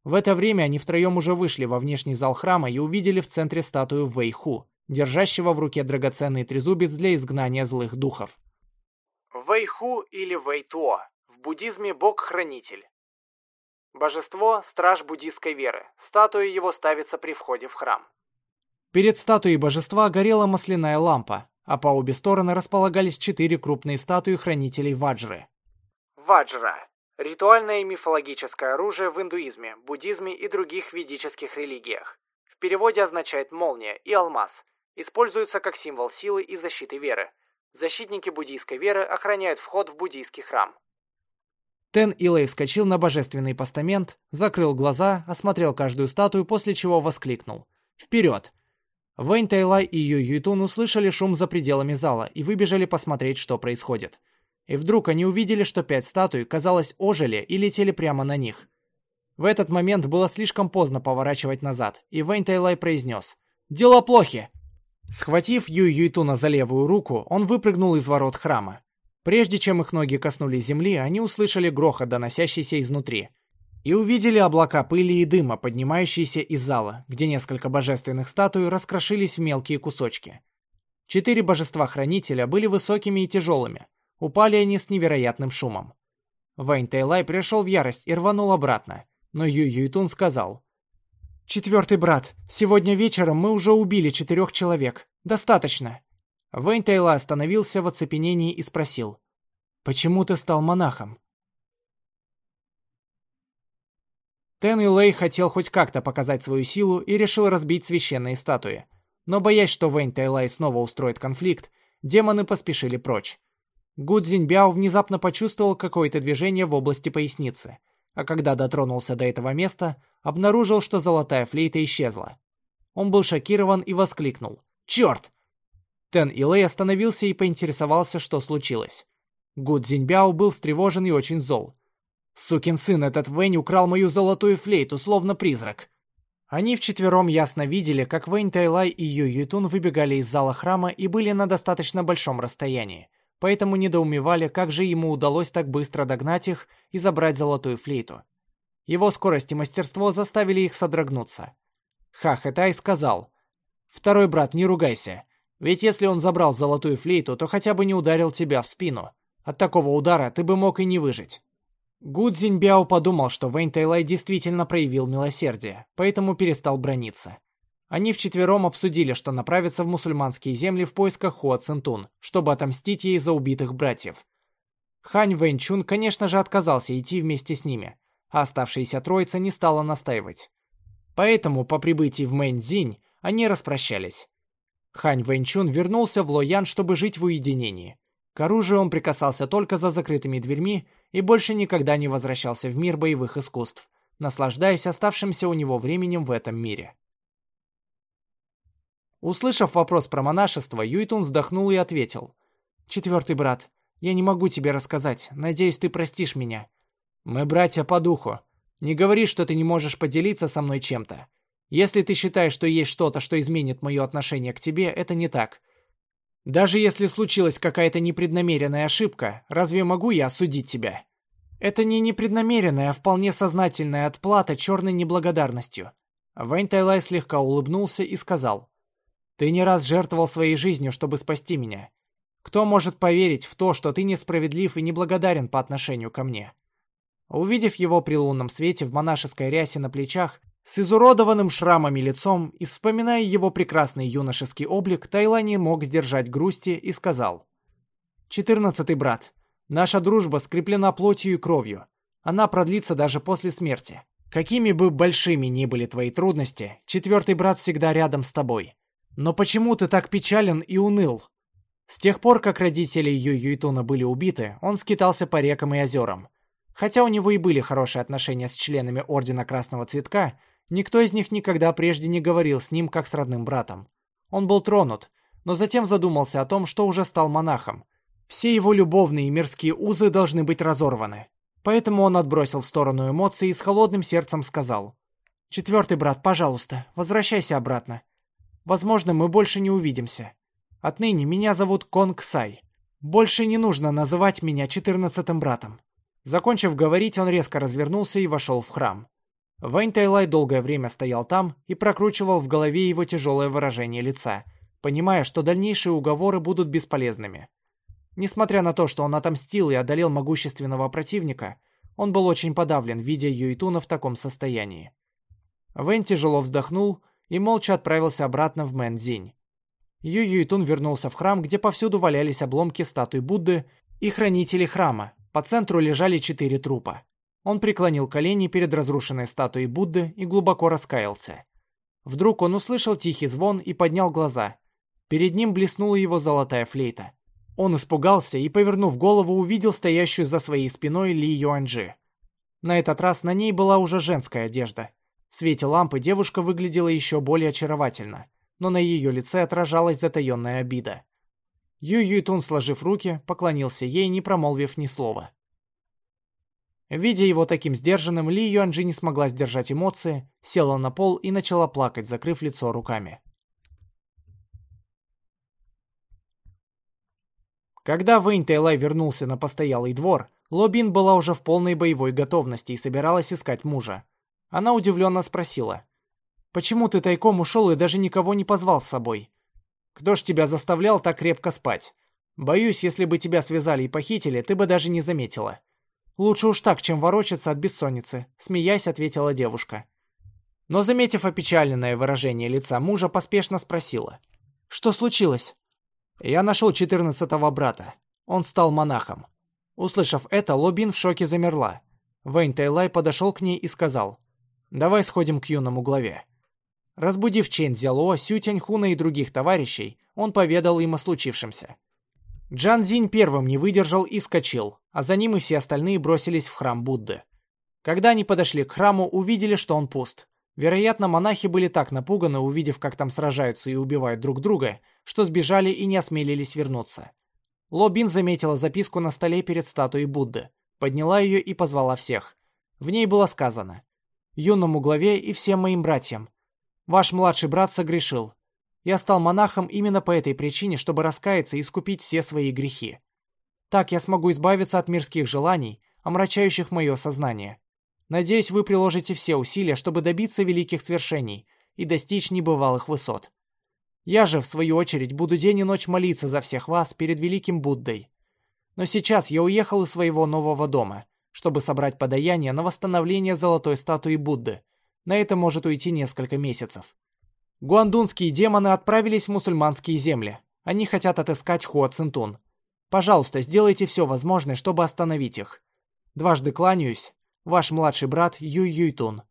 В это время они втроем уже вышли во внешний зал храма и увидели в центре статую Вэйху, держащего в руке драгоценный трезубец для изгнания злых духов. Вэйху или Вэйтуо. В буддизме бог-хранитель. Божество – страж буддийской веры. Статуя его ставится при входе в храм. Перед статуей божества горела масляная лампа, а по обе стороны располагались четыре крупные статуи хранителей Ваджры. Ваджра – ритуальное и мифологическое оружие в индуизме, буддизме и других ведических религиях. В переводе означает «молния» и «алмаз». Используется как символ силы и защиты веры. Защитники буддийской веры охраняют вход в буддийский храм. Тен Илэй вскочил на божественный постамент, закрыл глаза, осмотрел каждую статую, после чего воскликнул. «Вперед!» Вэнь Тайлай и Ю Юйтун услышали шум за пределами зала и выбежали посмотреть, что происходит. И вдруг они увидели, что пять статуй, казалось, ожили и летели прямо на них. В этот момент было слишком поздно поворачивать назад, и Вэнь Тайлай произнес «Дела плохи!». Схватив Ю Юйтуна за левую руку, он выпрыгнул из ворот храма. Прежде чем их ноги коснулись земли, они услышали грохот, доносящийся изнутри – и увидели облака пыли и дыма, поднимающиеся из зала, где несколько божественных статуй раскрошились в мелкие кусочки. Четыре божества-хранителя были высокими и тяжелыми. Упали они с невероятным шумом. Вейн Тейлай пришел в ярость и рванул обратно, но Ю Юйтун сказал. «Четвертый брат, сегодня вечером мы уже убили четырех человек. Достаточно». Вейн Тейлай остановился в оцепенении и спросил. «Почему ты стал монахом?» Тен Илэй хотел хоть как-то показать свою силу и решил разбить священные статуи. Но боясь, что Вэнь Тайлай снова устроит конфликт, демоны поспешили прочь. Гу Цзиньбяо внезапно почувствовал какое-то движение в области поясницы, а когда дотронулся до этого места, обнаружил, что золотая флейта исчезла. Он был шокирован и воскликнул «Черт!». Тен Илэй остановился и поинтересовался, что случилось. Гу Цзиньбяо был встревожен и очень зол. Сукин сын этот Вэнь украл мою золотую флейту, словно призрак. Они вчетвером ясно видели, как Вэнь Тайлай и Ю Ютун выбегали из зала храма и были на достаточно большом расстоянии, поэтому недоумевали, как же ему удалось так быстро догнать их и забрать золотую флейту. Его скорость и мастерство заставили их содрогнуться. Ха Хэтай сказал, «Второй брат, не ругайся, ведь если он забрал золотую флейту, то хотя бы не ударил тебя в спину. От такого удара ты бы мог и не выжить». Гу Цзиньбяо подумал, что Вэнь Тайлай действительно проявил милосердие, поэтому перестал брониться. Они вчетвером обсудили, что направятся в мусульманские земли в поисках Хуа Цинтун, чтобы отомстить ей за убитых братьев. Хань Вэньчун, конечно же, отказался идти вместе с ними, а оставшаяся троица не стала настаивать. Поэтому по прибытии в Мэньцзинь они распрощались. Хань Вэньчун вернулся в Лоян, чтобы жить в уединении. К оружию он прикасался только за закрытыми дверьми и больше никогда не возвращался в мир боевых искусств, наслаждаясь оставшимся у него временем в этом мире. Услышав вопрос про монашество, Юйтун вздохнул и ответил. «Четвертый брат, я не могу тебе рассказать. Надеюсь, ты простишь меня. Мы братья по духу. Не говори, что ты не можешь поделиться со мной чем-то. Если ты считаешь, что есть что-то, что изменит мое отношение к тебе, это не так. Даже если случилась какая-то непреднамеренная ошибка, разве могу я осудить тебя? Это не непреднамеренная, а вполне сознательная отплата черной неблагодарностью. Вэнь Тайлай слегка улыбнулся и сказал. Ты не раз жертвовал своей жизнью, чтобы спасти меня. Кто может поверить в то, что ты несправедлив и неблагодарен по отношению ко мне? Увидев его при лунном свете в монашеской рясе на плечах, с изуродованным шрамами лицом и вспоминая его прекрасный юношеский облик, Тайла не мог сдержать грусти и сказал. «Четырнадцатый брат, наша дружба скреплена плотью и кровью. Она продлится даже после смерти. Какими бы большими ни были твои трудности, четвертый брат всегда рядом с тобой. Но почему ты так печален и уныл?» С тех пор, как родители Ю Юйтуна были убиты, он скитался по рекам и озерам. Хотя у него и были хорошие отношения с членами Ордена Красного Цветка, Никто из них никогда прежде не говорил с ним как с родным братом. Он был тронут, но затем задумался о том, что уже стал монахом. Все его любовные и мирские узы должны быть разорваны. Поэтому он отбросил в сторону эмоции и с холодным сердцем сказал. «Четвертый брат, пожалуйста, возвращайся обратно. Возможно, мы больше не увидимся. Отныне меня зовут Конг Сай. Больше не нужно называть меня четырнадцатым братом». Закончив говорить, он резко развернулся и вошел в храм. Вэнь Тайлай долгое время стоял там и прокручивал в голове его тяжелое выражение лица, понимая, что дальнейшие уговоры будут бесполезными. Несмотря на то, что он отомстил и одолел могущественного противника, он был очень подавлен, видя Юйтуна в таком состоянии. Вэнь тяжело вздохнул и молча отправился обратно в Мэнзинь. Ю Юйтун вернулся в храм, где повсюду валялись обломки статуи Будды и хранители храма. По центру лежали четыре трупа. Он преклонил колени перед разрушенной статуей Будды и глубоко раскаялся. Вдруг он услышал тихий звон и поднял глаза. Перед ним блеснула его золотая флейта. Он испугался и, повернув голову, увидел стоящую за своей спиной Ли Юаньжи. На этот раз на ней была уже женская одежда. В свете лампы девушка выглядела еще более очаровательно, но на ее лице отражалась затаенная обида. Ю Юйтун, сложив руки, поклонился ей, не промолвив ни слова. Видя его таким сдержанным, Ли Юанжи не смогла сдержать эмоции, села на пол и начала плакать, закрыв лицо руками. Когда Вэнь Тайлай вернулся на постоялый двор, Лобин была уже в полной боевой готовности и собиралась искать мужа. Она удивленно спросила. «Почему ты тайком ушел и даже никого не позвал с собой? Кто ж тебя заставлял так крепко спать? Боюсь, если бы тебя связали и похитили, ты бы даже не заметила». «Лучше уж так, чем ворочаться от бессонницы», — смеясь ответила девушка. Но, заметив опечаленное выражение лица мужа, поспешно спросила. «Что случилось?» Я нашел четырнадцатого брата. Он стал монахом. Услышав это, Лобин в шоке замерла. Вэнь Тайлай подошел к ней и сказал, «Давай сходим к юному главе». Разбудив Чэнь Зяло, Сю Тяньхуна и других товарищей, он поведал им о случившемся. Джан Зинь первым не выдержал и скочил, а за ним и все остальные бросились в храм Будды. Когда они подошли к храму, увидели, что он пуст. Вероятно, монахи были так напуганы, увидев, как там сражаются и убивают друг друга, что сбежали и не осмелились вернуться. Лобин заметила записку на столе перед статуей Будды, подняла ее и позвала всех. В ней было сказано «Юному главе и всем моим братьям. Ваш младший брат согрешил. Я стал монахом именно по этой причине, чтобы раскаяться и искупить все свои грехи. Так я смогу избавиться от мирских желаний, омрачающих мое сознание. Надеюсь, вы приложите все усилия, чтобы добиться великих свершений и достичь небывалых высот. Я же, в свою очередь, буду день и ночь молиться за всех вас перед великим Буддой. Но сейчас я уехал из своего нового дома, чтобы собрать подаяние на восстановление золотой статуи Будды. На это может уйти несколько месяцев. Гуандунские демоны отправились в мусульманские земли. Они хотят отыскать Хуа Цинтун. Пожалуйста, сделайте все возможное, чтобы остановить их. Дважды кланяюсь. Ваш младший брат Юй Юйтун.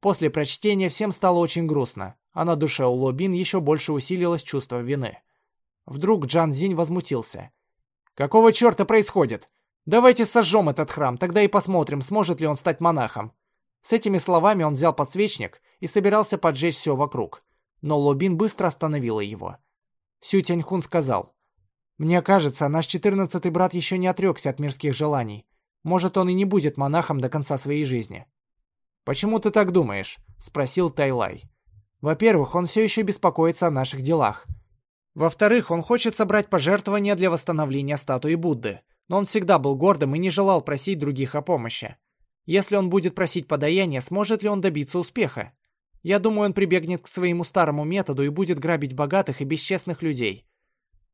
После прочтения всем стало очень грустно а на душе у Лобин еще больше усилилось чувство вины. Вдруг Джан Зинь возмутился. «Какого черта происходит? Давайте сожжем этот храм, тогда и посмотрим, сможет ли он стать монахом». С этими словами он взял подсвечник и собирался поджечь все вокруг. Но Лобин быстро остановила его. Сю Тяньхун сказал, «Мне кажется, наш четырнадцатый брат еще не отрекся от мирских желаний. Может, он и не будет монахом до конца своей жизни». «Почему ты так думаешь?» — спросил Тайлай. Во-первых, он все еще беспокоится о наших делах. Во-вторых, он хочет собрать пожертвования для восстановления статуи Будды, но он всегда был гордым и не желал просить других о помощи. Если он будет просить подаяния, сможет ли он добиться успеха? Я думаю, он прибегнет к своему старому методу и будет грабить богатых и бесчестных людей.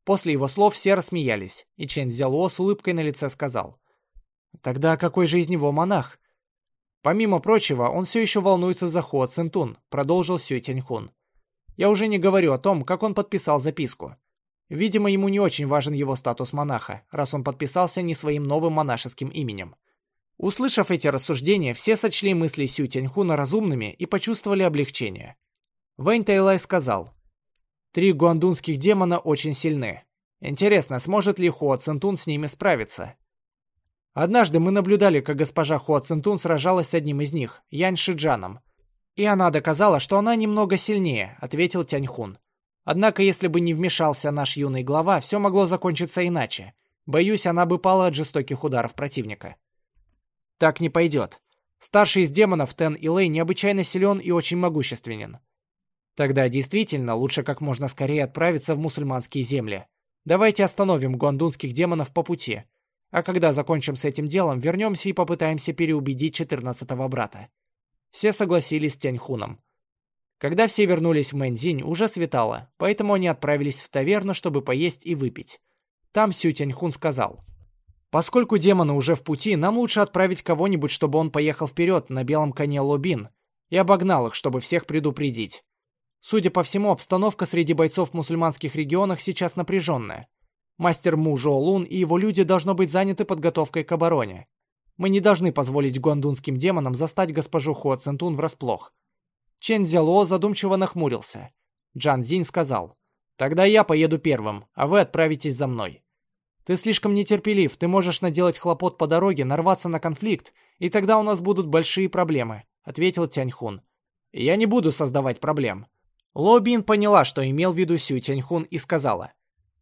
После его слов все рассмеялись, и Чен Зяло с улыбкой на лице сказал. «Тогда какой же из него монах? Помимо прочего, он все еще волнуется за Хо Цинтун, продолжил Сюй Тяньхун. Я уже не говорю о том, как он подписал записку. Видимо, ему не очень важен его статус монаха, раз он подписался не своим новым монашеским именем. Услышав эти рассуждения, все сочли мысли Сю Тяньхуна разумными и почувствовали облегчение. Вэнь Тайлай сказал, «Три гуандунских демона очень сильны. Интересно, сможет ли Хуа Цинтун с ними справиться? Однажды мы наблюдали, как госпожа Хуа Цинтун сражалась с одним из них, Янь Шиджаном. И она доказала, что она немного сильнее, ответил Тяньхун. Однако, если бы не вмешался наш юный глава, все могло закончиться иначе. Боюсь, она бы пала от жестоких ударов противника. Так не пойдет. Старший из демонов Тен Илэй необычайно силен и очень могущественен. Тогда действительно лучше как можно скорее отправиться в мусульманские земли. Давайте остановим гуандунских демонов по пути. А когда закончим с этим делом, вернемся и попытаемся переубедить четырнадцатого брата. Все согласились с Тяньхуном. Когда все вернулись в Мэнзинь, уже светало, поэтому они отправились в таверну, чтобы поесть и выпить. Там Сю Тяньхун сказал, «Поскольку демоны уже в пути, нам лучше отправить кого-нибудь, чтобы он поехал вперед на белом коне Лобин и обогнал их, чтобы всех предупредить. Судя по всему, обстановка среди бойцов в мусульманских регионах сейчас напряженная. Мастер Му Жо Лун и его люди должны быть заняты подготовкой к обороне. Мы не должны позволить гуандунским демонам застать госпожу Хо Центун врасплох. Чен Зяло задумчиво нахмурился. Джан Зинь сказал, «Тогда я поеду первым, а вы отправитесь за мной. Ты слишком нетерпелив, ты можешь наделать хлопот по дороге, нарваться на конфликт, и тогда у нас будут большие проблемы», — ответил Тяньхун. «Я не буду создавать проблем». Ло Бин поняла, что имел в виду Сю Тяньхун, и сказала,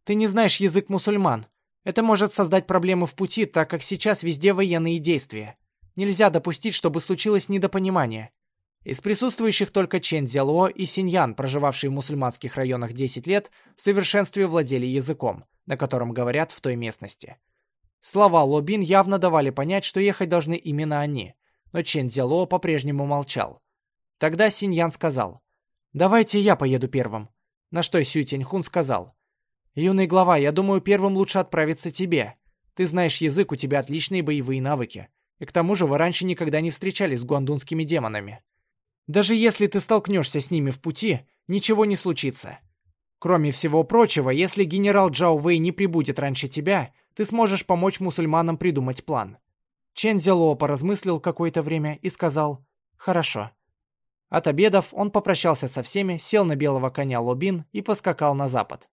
«Ты не знаешь язык мусульман. Это может создать проблемы в пути, так как сейчас везде военные действия. Нельзя допустить, чтобы случилось недопонимание. Из присутствующих только Чен Дзяло и Синьян, проживавшие в мусульманских районах 10 лет, в совершенстве владели языком, на котором говорят в той местности. Слова Лобин явно давали понять, что ехать должны именно они, но Чен Дзяло по-прежнему молчал. Тогда Синьян сказал, «Давайте я поеду первым», на что Сю Тяньхун сказал, «Юный глава, я думаю, первым лучше отправиться тебе. Ты знаешь язык, у тебя отличные боевые навыки. И к тому же вы раньше никогда не встречались с гуандунскими демонами. Даже если ты столкнешься с ними в пути, ничего не случится. Кроме всего прочего, если генерал Джао Вэй не прибудет раньше тебя, ты сможешь помочь мусульманам придумать план. Чен Зело поразмыслил какое-то время и сказал «Хорошо». От обедов он попрощался со всеми, сел на белого коня Лобин и поскакал на запад.